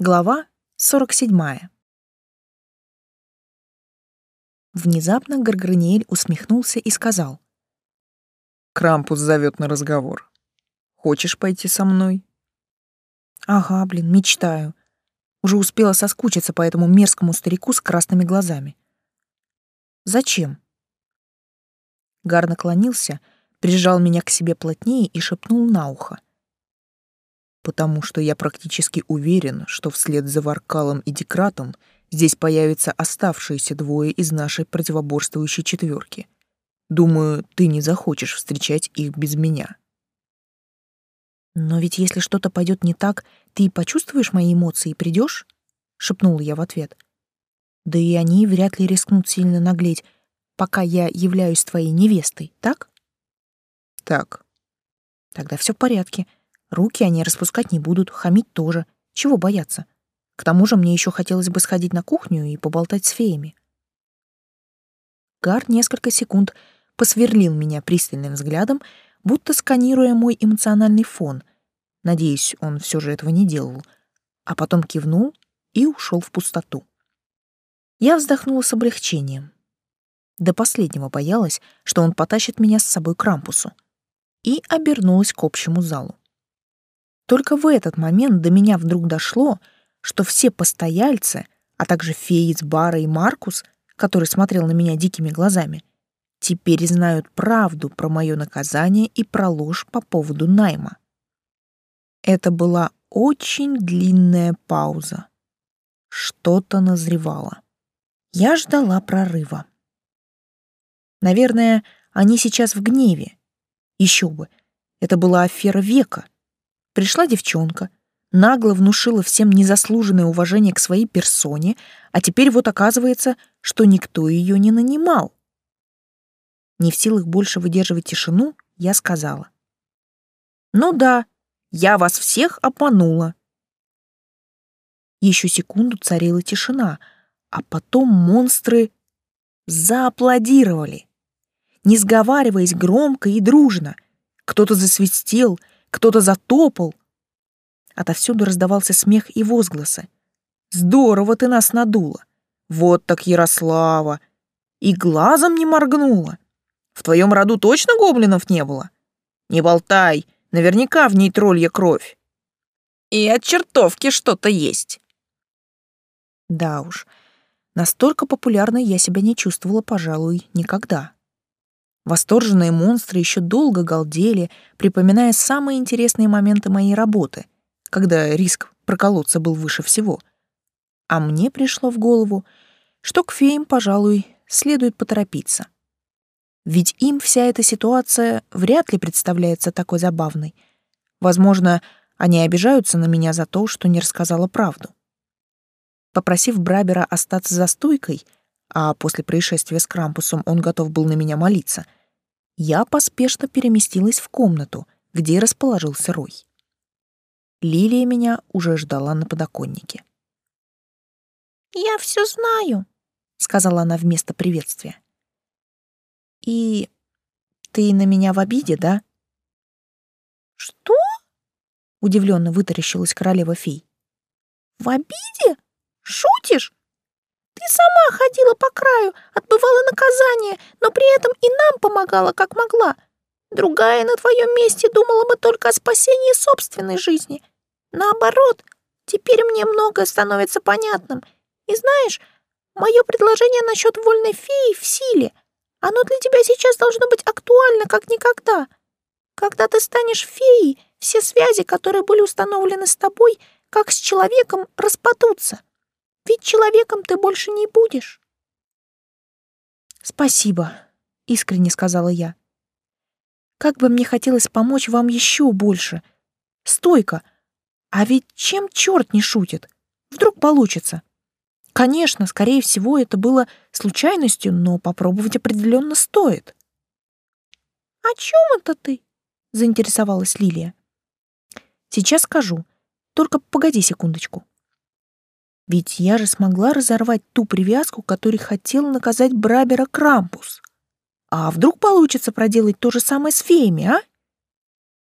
Глава 47. Внезапно Гарграниэль усмехнулся и сказал. «Крампус зовет на разговор. Хочешь пойти со мной?» «Ага, блин, мечтаю. Уже успела соскучиться по этому мерзкому старику с красными глазами. Зачем?» Гар наклонился, прижал меня к себе плотнее и шепнул на ухо потому что я практически уверен, что вслед за Варкалом и Декратом здесь появятся оставшиеся двое из нашей противоборствующей четверки. Думаю, ты не захочешь встречать их без меня. Но ведь если что-то пойдет не так, ты почувствуешь мои эмоции и придешь? шепнул я в ответ. Да и они вряд ли рискнут сильно наглеть, пока я являюсь твоей невестой, так? Так. Тогда все в порядке. Руки они распускать не будут, хамить тоже. Чего бояться? К тому же мне еще хотелось бы сходить на кухню и поболтать с феями. Гар несколько секунд посверлил меня пристальным взглядом, будто сканируя мой эмоциональный фон. Надеюсь, он все же этого не делал. А потом кивнул и ушел в пустоту. Я вздохнула с облегчением. До последнего боялась, что он потащит меня с собой к Рампусу. И обернулась к общему залу. Только в этот момент до меня вдруг дошло, что все постояльцы, а также Феец, Бара и Маркус, который смотрел на меня дикими глазами, теперь знают правду про мое наказание и про ложь по поводу найма. Это была очень длинная пауза. Что-то назревало. Я ждала прорыва. Наверное, они сейчас в гневе. Еще бы, это была афера века — Пришла девчонка, нагло внушила всем незаслуженное уважение к своей персоне, а теперь вот оказывается, что никто ее не нанимал. Не в силах больше выдерживать тишину, я сказала. «Ну да, я вас всех обманула». Еще секунду царила тишина, а потом монстры зааплодировали. Не сговариваясь громко и дружно, кто-то засвистел, кто-то затопал. Отовсюду раздавался смех и возгласы. «Здорово ты нас надула! Вот так Ярослава! И глазом не моргнула! В твоем роду точно гоблинов не было? Не болтай, наверняка в ней троллья кровь! И от чертовки что-то есть!» Да уж, настолько популярной я себя не чувствовала, пожалуй, никогда. Восторженные монстры еще долго галдели, припоминая самые интересные моменты моей работы, когда риск проколоться был выше всего. А мне пришло в голову, что к феям, пожалуй, следует поторопиться. Ведь им вся эта ситуация вряд ли представляется такой забавной. Возможно, они обижаются на меня за то, что не рассказала правду. Попросив Брабера остаться за стойкой, а после происшествия с Крампусом он готов был на меня молиться — я поспешно переместилась в комнату, где расположился Рой. Лилия меня уже ждала на подоконнике. «Я все знаю», — сказала она вместо приветствия. «И ты на меня в обиде, да?» «Что?» — удивленно вытаращилась королева фей. «В обиде? Шутишь? Ты сама ходила по краю, отбывала наказание, но при этом и нам помогала, как могла. Другая на твоем месте думала бы только о спасении собственной жизни. Наоборот, теперь мне многое становится понятным. И знаешь, мое предложение насчет вольной феи в силе. Оно для тебя сейчас должно быть актуально, как никогда. Когда ты станешь феей, все связи, которые были установлены с тобой, как с человеком, распадутся. Ведь человеком ты больше не будешь. Спасибо, искренне сказала я. Как бы мне хотелось помочь вам еще больше. Стойко. А ведь чем черт не шутит? Вдруг получится. Конечно, скорее всего, это было случайностью, но попробовать определенно стоит. «О чем это ты?» — заинтересовалась Лилия. «Сейчас скажу. Только погоди секундочку». Ведь я же смогла разорвать ту привязку, которой хотел наказать Брабера Крампус. А вдруг получится проделать то же самое с феями, а?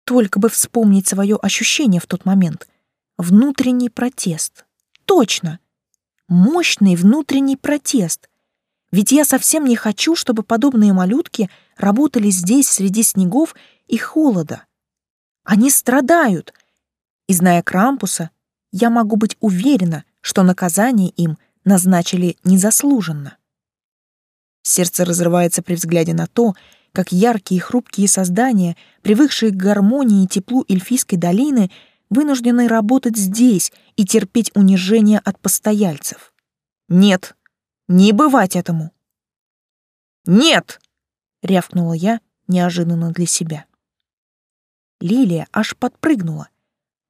Только бы вспомнить свое ощущение в тот момент. Внутренний протест. точно! Мощный внутренний протест. Ведь я совсем не хочу, чтобы подобные малютки работали здесь среди снегов и холода. Они страдают. И зная Крампуса, я могу быть уверена, что наказание им назначили незаслуженно. Сердце разрывается при взгляде на то, как яркие и хрупкие создания, привыкшие к гармонии и теплу эльфийской долины, вынуждены работать здесь и терпеть унижение от постояльцев. Нет, не бывать этому. «Нет!» — рявкнула я неожиданно для себя. Лилия аж подпрыгнула,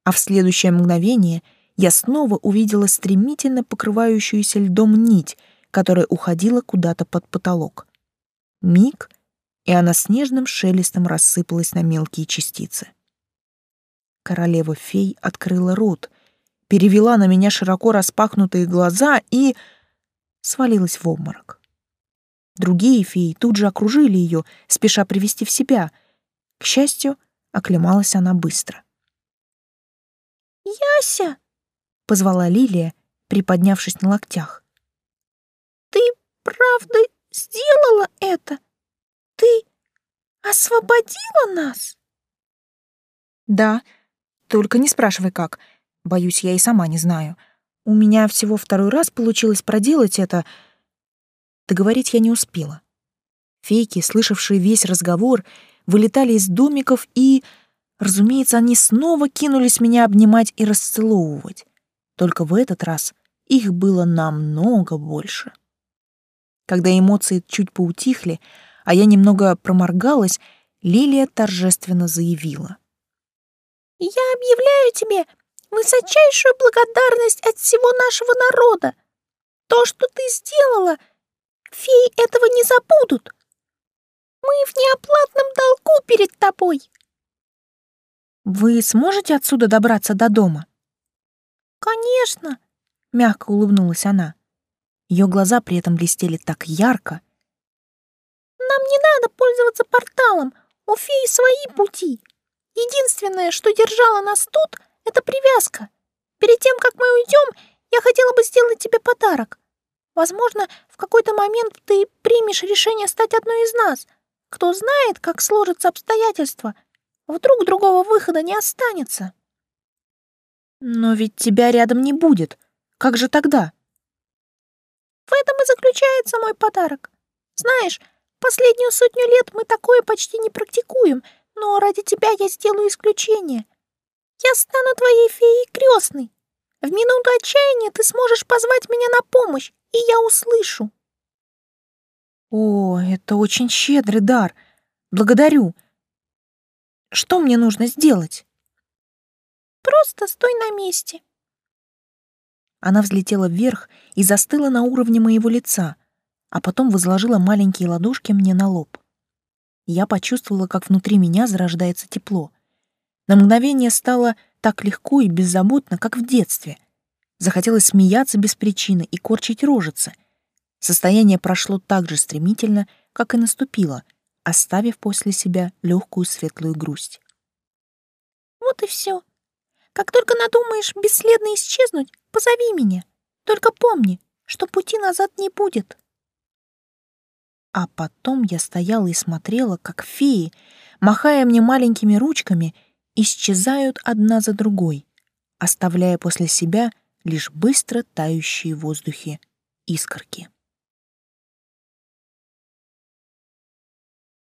а в следующее мгновение я снова увидела стремительно покрывающуюся льдом нить, которая уходила куда-то под потолок. Миг, и она с нежным шелестом рассыпалась на мелкие частицы. Королева фей открыла рот, перевела на меня широко распахнутые глаза и свалилась в обморок. Другие феи тут же окружили ее, спеша привести в себя. К счастью, оклемалась она быстро. «Яся!» — позвала Лилия, приподнявшись на локтях. «Ты правда сделала это? Ты освободила нас?» «Да, только не спрашивай как. Боюсь, я и сама не знаю. У меня всего второй раз получилось проделать это. Договорить я не успела. Фейки, слышавшие весь разговор, вылетали из домиков и, разумеется, они снова кинулись меня обнимать и расцеловывать. Только в этот раз их было намного больше. Когда эмоции чуть поутихли, а я немного проморгалась, Лилия торжественно заявила — я объявляю тебе высочайшую благодарность от всего нашего народа. То, что ты сделала, феи этого не забудут. Мы в неоплатном долгу перед тобой. Вы сможете отсюда добраться до дома? Конечно, мягко улыбнулась она. Ее глаза при этом блестели так ярко. Нам не надо пользоваться порталом. У феи свои пути. Единственное, что держало нас тут, это привязка. Перед тем, как мы уйдем, я хотела бы сделать тебе подарок. Возможно, в какой-то момент ты примешь решение стать одной из нас. Кто знает, как сложатся обстоятельства. Вдруг другого выхода не останется. Но ведь тебя рядом не будет. Как же тогда? В этом и заключается мой подарок. Знаешь, последнюю сотню лет мы такое почти не практикуем — но ради тебя я сделаю исключение. Я стану твоей феей крестной. В минуту отчаяния ты сможешь позвать меня на помощь, и я услышу. О, это очень щедрый дар. Благодарю. Что мне нужно сделать? Просто стой на месте. Она взлетела вверх и застыла на уровне моего лица, а потом возложила маленькие ладошки мне на лоб я почувствовала, как внутри меня зарождается тепло. На мгновение стало так легко и беззаботно, как в детстве. Захотелось смеяться без причины и корчить рожицы. Состояние прошло так же стремительно, как и наступило, оставив после себя легкую светлую грусть. «Вот и все. Как только надумаешь бесследно исчезнуть, позови меня. Только помни, что пути назад не будет». А потом я стояла и смотрела, как феи, махая мне маленькими ручками, исчезают одна за другой, оставляя после себя лишь быстро тающие в воздухе искорки.